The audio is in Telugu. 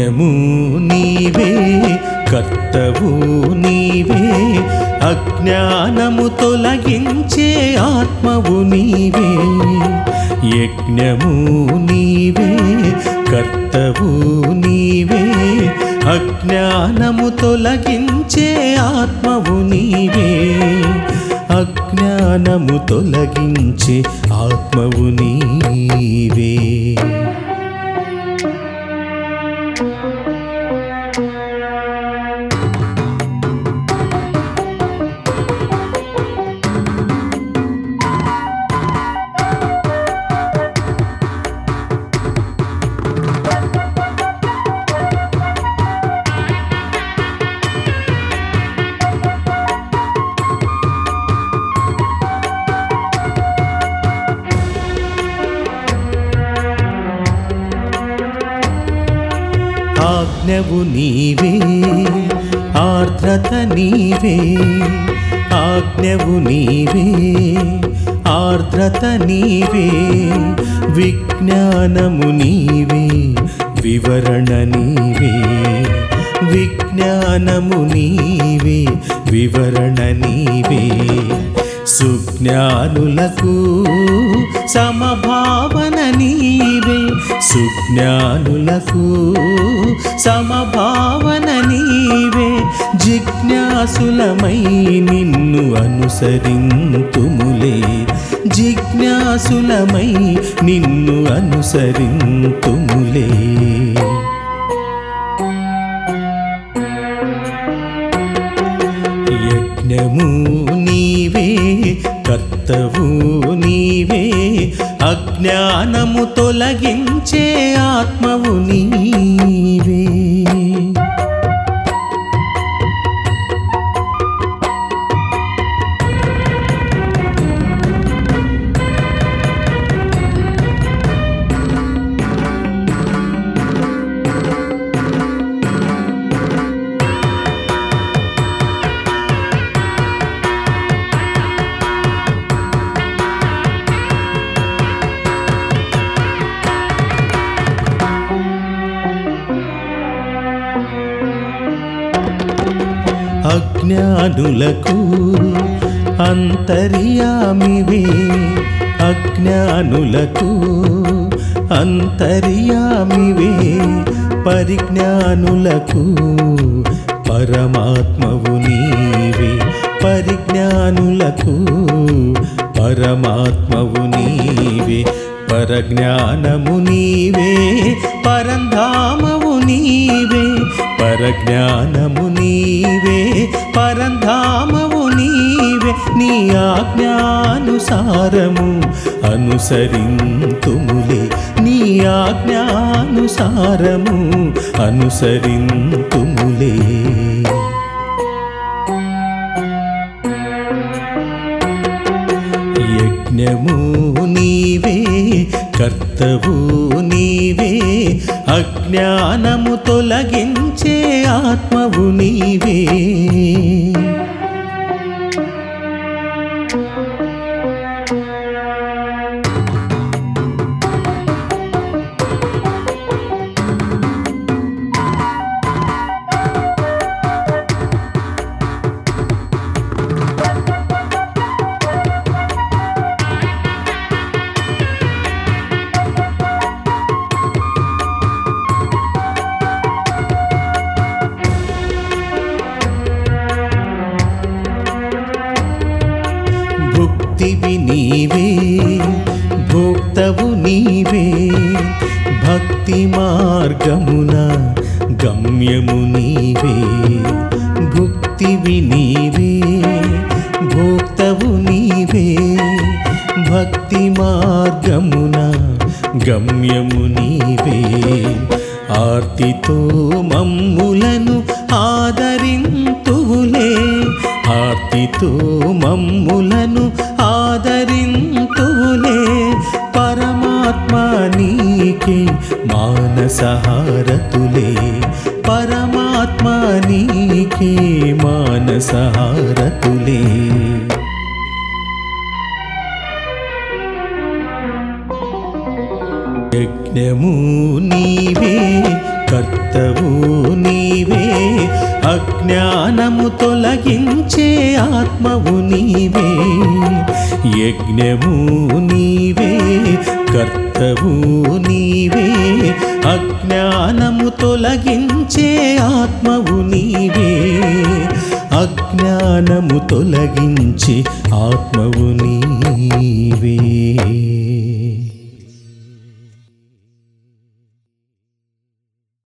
యజ్ఞము నీవే కర్తవు నీవే. అజ్ఞానము తొలగించే ఆత్మవు నీవే. యజ్ఞము నీవే కర్తవు నీవే. అజ్ఞానము తొలగించే ఆత్మవు నీవే. అజ్ఞానము తొలగించే ఆత్మవు నీవే. ఆజ్ఞవు నీవే ఆర్ద్రత నీవే ఆజ్ఞవు నీవే ఆర్ద్రత నీవే విజ్ఞానము నీవే వివరణ నీవే విజ్ఞానము నీవే వివరణ నీవే. సుజ్ఞానులకు సమభావన నీవే. సుజ్ఞానులకు సమభావన నీవే. జిజ్ఞాసులమై నిన్ను అనుసరింతుములే. జిజ్ఞాసులమై నిన్ను అనుసరింతుములే. యజ్ఞము కర్తవు నీవే అజ్ఞానము తొలగించే ఆత్మవు నీవే. అజ్ఞానులకు అంతర్యామివే. అజ్ఞానులకు అంతర్యామివే. పరిజ్ఞానులకు పరమాత్మవు నీవే. పరిజ్ఞానులకు పరమాత్మవు నీవే. పరజ్ఞానము నీవే. పరంధామవు నీవే పరజ్ఞానము నీవే పరంధామము నీవే నీ ఆజ్ఞానుసారము అనుసరింతుములే నీ ఆజ్ఞానుసారము అనుసరింతుములే. అజ్ఞానము తొలగించే ఆత్మవు నీవే. నీవే భోక్తవు నీవే భక్తి మార్గమున గమ్యము నీవే భుక్తివి నీవే భోక్తవు నీవే భక్తి మార్గమున గమ్యము నీవే. ఆర్తితో మమ్ములను ఆదరింతువులే ఆర్తితో మమ్ములను నీకే మానసహారతులే. పరమాత్మ నీకే మానసహారతులే. యజ్ఞము నీవే కర్తవు నీవే అజ్ఞానము తొలగించే ఆత్మవు నీవే. యజ్ఞము నీవే కర్త కర్తవు నీవే. అజ్ఞానము తొలగించే ఆత్మవు నీవే. అజ్ఞానము తొలగించి ఆత్మవు నీవే.